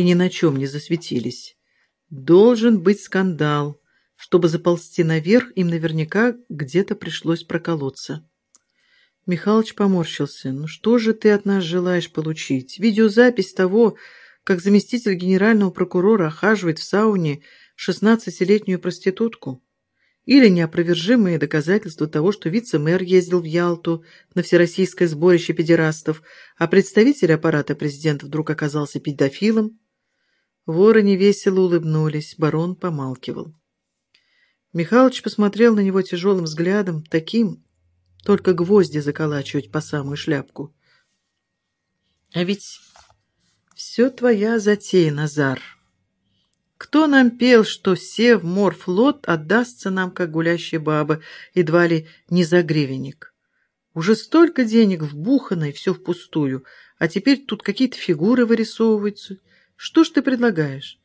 и ни на чем не засветились. Должен быть скандал. Чтобы заползти наверх, им наверняка где-то пришлось проколоться. Михалыч поморщился. «Ну что же ты от нас желаешь получить? Видеозапись того, как заместитель генерального прокурора охаживает в сауне шестнадцатилетнюю проститутку? Или неопровержимые доказательства того, что вице-мэр ездил в Ялту на всероссийское сборище педерастов, а представитель аппарата президента вдруг оказался педофилом? Воры невесело улыбнулись, барон помалкивал. Михалыч посмотрел на него тяжелым взглядом, таким, только гвозди заколачивать по самую шляпку. А ведь все твоя затея, Назар. Кто нам пел, что сев морфлот отдастся нам, как гулящая баба, едва ли не за гривенник? Уже столько денег вбухано, и все впустую, а теперь тут какие-то фигуры вырисовываются. Что ж ты предлагаешь?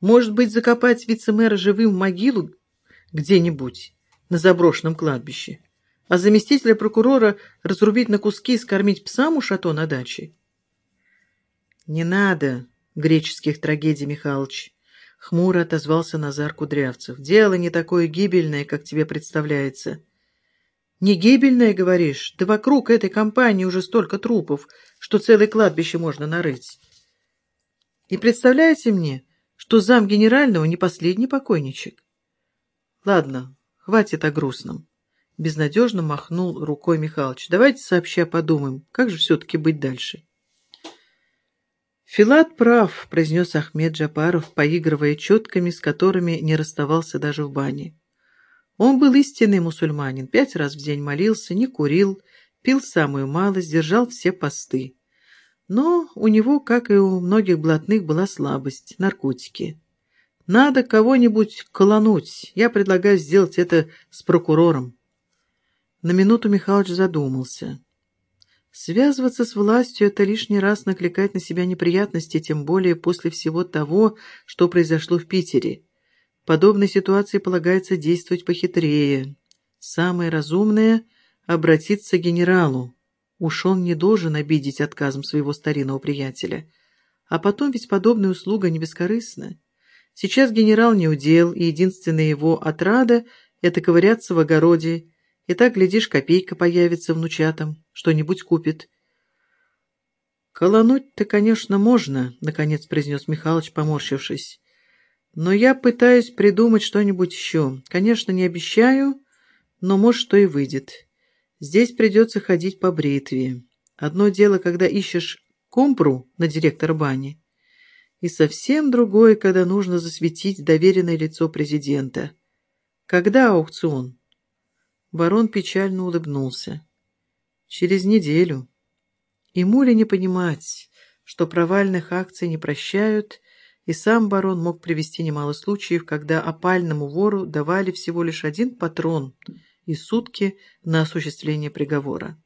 Может быть, закопать вице-мэра живым в могилу где-нибудь на заброшенном кладбище, а заместителя прокурора разрубить на куски и скормить псам у шато на даче? Не надо греческих трагедий, Михалыч. Хмуро отозвался Назар Кудрявцев. «Дело не такое гибельное, как тебе представляется». «Не гибельное, говоришь? Да вокруг этой компании уже столько трупов, что целое кладбище можно нарыть. И представляете мне, что зам генерального не последний покойничек?» «Ладно, хватит о грустном». Безнадежно махнул рукой Михалыч. «Давайте сообща подумаем, как же все-таки быть дальше». «Филат прав», — произнес Ахмед Джапаров, поигрывая четками, с которыми не расставался даже в бане. Он был истинный мусульманин, пять раз в день молился, не курил, пил самую малость, держал все посты. Но у него, как и у многих блатных, была слабость — наркотики. Надо кого-нибудь колонуть. Я предлагаю сделать это с прокурором. На минуту Михалыч задумался. Связываться с властью — это лишний раз накликать на себя неприятности, тем более после всего того, что произошло в Питере. В подобной ситуации полагается действовать похитрее. Самое разумное — обратиться к генералу. Уж он не должен обидеть отказом своего старинного приятеля. А потом ведь подобная услуга не бескорыстна. Сейчас генерал не удел, и единственная его отрада — это ковыряться в огороде, и так, глядишь, копейка появится внучатам что-нибудь купит. «Колонуть-то, конечно, можно», — наконец произнес Михалыч, поморщившись. «Но я пытаюсь придумать что-нибудь еще. Конечно, не обещаю, но, может, что и выйдет. Здесь придется ходить по бритве. Одно дело, когда ищешь компру на директора бани, и совсем другое, когда нужно засветить доверенное лицо президента. Когда аукцион?» Барон печально улыбнулся. Через неделю. Ему ли не понимать, что провальных акций не прощают, и сам барон мог привести немало случаев, когда опальному вору давали всего лишь один патрон и сутки на осуществление приговора.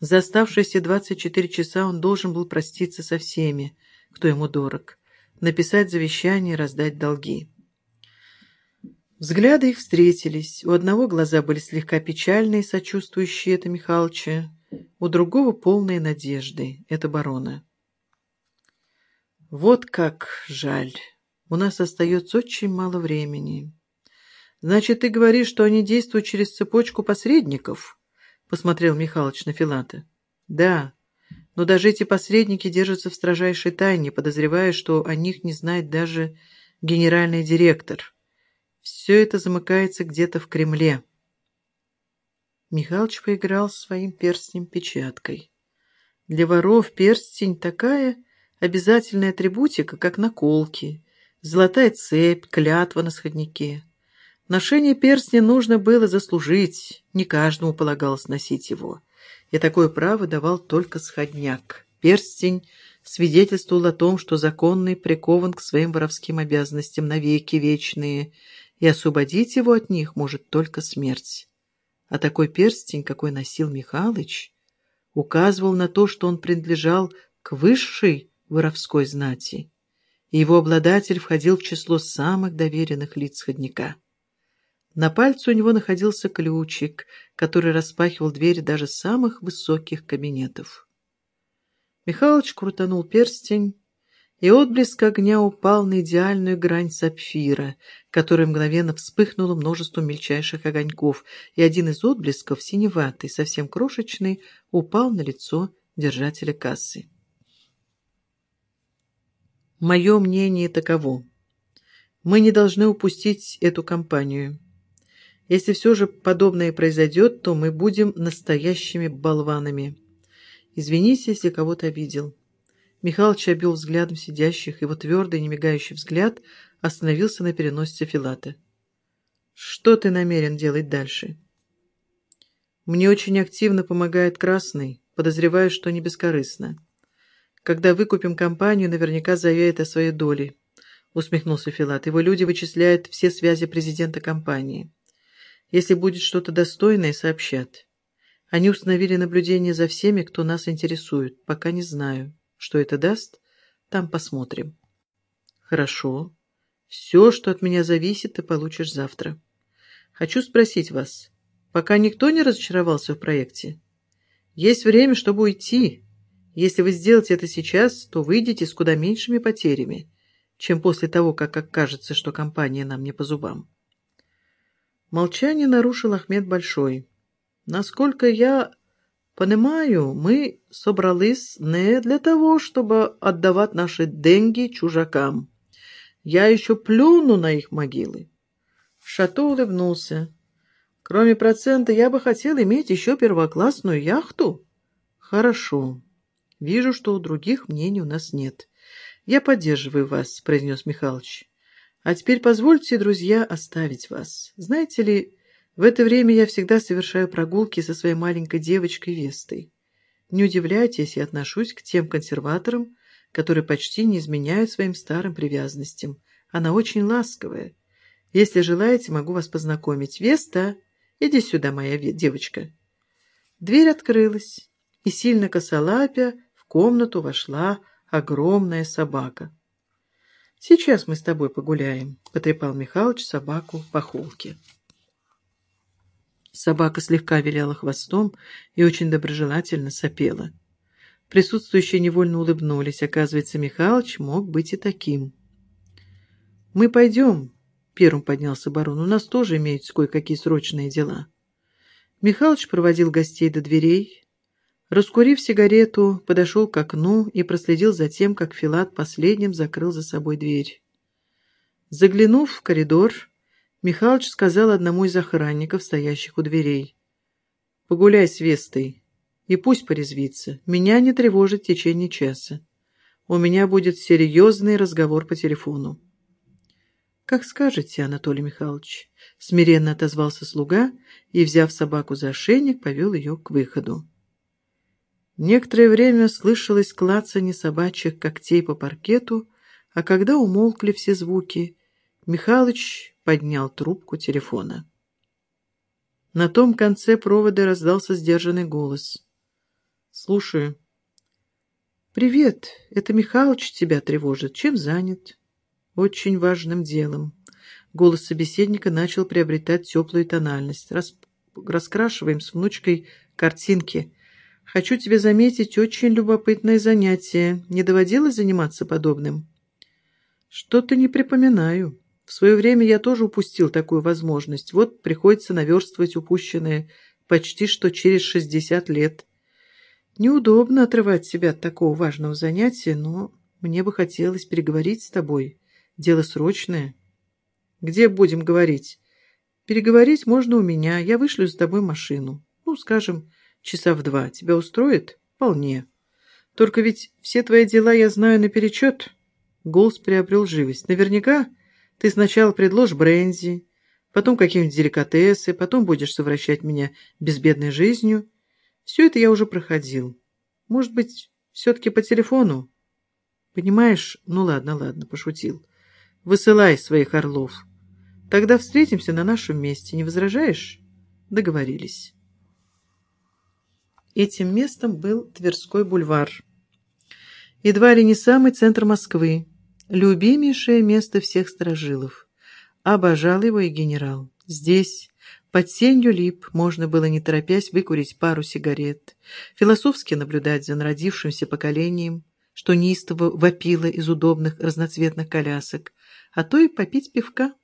За оставшиеся 24 часа он должен был проститься со всеми, кто ему дорог, написать завещание раздать долги. Взгляды их встретились. У одного глаза были слегка печальные, сочувствующие это Михалыча, у другого полные надежды, это барона. Вот как жаль. У нас остается очень мало времени. Значит, ты говоришь, что они действуют через цепочку посредников? Посмотрел Михалыч на Филата. Да, но даже эти посредники держатся в строжайшей тайне, подозревая, что о них не знает даже генеральный директор. Все это замыкается где-то в Кремле. Михалыч поиграл своим перстнем-печаткой. Для воров перстень такая обязательная атрибутика, как наколки, золотая цепь, клятва на сходнике. Ношение перстня нужно было заслужить, не каждому полагалось носить его. И такое право давал только сходняк. Перстень свидетельствовал о том, что законный прикован к своим воровским обязанностям навеки вечные – и освободить его от них может только смерть. А такой перстень, какой носил Михалыч, указывал на то, что он принадлежал к высшей воровской знати, и его обладатель входил в число самых доверенных лиц ходника. На пальце у него находился ключик, который распахивал двери даже самых высоких кабинетов. Михалыч крутанул перстень, и отблеск огня упал на идеальную грань сапфира, которая мгновенно вспыхнула множеством мельчайших огоньков, и один из отблесков, синеватый, совсем крошечный, упал на лицо держателя кассы. Мое мнение таково. Мы не должны упустить эту компанию. Если все же подобное произойдет, то мы будем настоящими болванами. Извините, если кого-то обидел. Михалыч обвел взглядом сидящих, его твердый, немигающий взгляд остановился на переносице Филата. «Что ты намерен делать дальше?» «Мне очень активно помогает Красный, подозреваю, что не бескорыстно. Когда выкупим компанию, наверняка заявит о своей доле», — усмехнулся Филат. «Его люди вычисляют все связи президента компании. Если будет что-то достойное, сообщат. Они установили наблюдение за всеми, кто нас интересует. Пока не знаю». Что это даст, там посмотрим. Хорошо. Все, что от меня зависит, ты получишь завтра. Хочу спросить вас, пока никто не разочаровался в проекте? Есть время, чтобы уйти. Если вы сделаете это сейчас, то выйдете с куда меньшими потерями, чем после того, как окажется, что компания нам не по зубам. Молчание нарушил Ахмед Большой. Насколько я Понимаю, мы собрались не для того, чтобы отдавать наши деньги чужакам. Я еще плюну на их могилы. Шато улыбнулся. Кроме процента, я бы хотел иметь еще первоклассную яхту. Хорошо. Вижу, что у других мнений у нас нет. Я поддерживаю вас, произнес Михалыч. А теперь позвольте, друзья, оставить вас. Знаете ли, в это время я всегда совершаю прогулки со своей маленькой девочкой Вестой. Не удивляйтесь, я отношусь к тем консерваторам, которые почти не изменяют своим старым привязанностям. Она очень ласковая. Если желаете, могу вас познакомить. Веста, иди сюда, моя девочка. Дверь открылась, и сильно косолапя в комнату вошла огромная собака. «Сейчас мы с тобой погуляем», — потрепал Михалыч собаку по холке. Собака слегка виляла хвостом и очень доброжелательно сопела. Присутствующие невольно улыбнулись. Оказывается, Михалыч мог быть и таким. «Мы пойдем», — первым поднялся барон. «У нас тоже имеются кое-какие срочные дела». Михалыч проводил гостей до дверей. Раскурив сигарету, подошел к окну и проследил за тем, как Филат последним закрыл за собой дверь. Заглянув в коридор, Михалыч сказал одному из охранников, стоящих у дверей. «Погуляй с Вестой, и пусть порезвится. Меня не тревожит в течение часа. У меня будет серьезный разговор по телефону». «Как скажете, Анатолий Михайлович», — смиренно отозвался слуга и, взяв собаку за ошейник, повел ее к выходу. Некоторое время слышалось клацанье собачьих когтей по паркету, а когда умолкли все звуки, Михалыч поднял трубку телефона. На том конце провода раздался сдержанный голос. «Слушаю». «Привет, это Михалыч тебя тревожит. Чем занят?» «Очень важным делом». Голос собеседника начал приобретать теплую тональность. Рас... «Раскрашиваем с внучкой картинки. Хочу тебе заметить очень любопытное занятие. Не доводилось заниматься подобным?» «Что-то не припоминаю». В свое время я тоже упустил такую возможность. Вот приходится наверстывать упущенное почти что через 60 лет. Неудобно отрывать себя от такого важного занятия, но мне бы хотелось переговорить с тобой. Дело срочное. Где будем говорить? Переговорить можно у меня. Я вышлю за тобой машину. Ну, скажем, часа в два. Тебя устроит? Вполне. Только ведь все твои дела я знаю наперечет. Голос приобрел живость. Наверняка ты сначала предложишь бренди, потом какие-нибудь деликатесы, потом будешь совращать меня безбедной жизнью. Все это я уже проходил. Может быть, все-таки по телефону? Понимаешь? Ну ладно, ладно, пошутил. Высылай своих орлов. Тогда встретимся на нашем месте. Не возражаешь? Договорились. Этим местом был Тверской бульвар. Едва ли не самый центр Москвы любимейшее место всех сторожилов. Обожал его и генерал. Здесь, Под сенью лип можно было, не торопясь, выкурить пару сигарет, философски наблюдать за народившимся поколением, что неистово вопило из удобных разноцветных колясок, а то и попить пивка.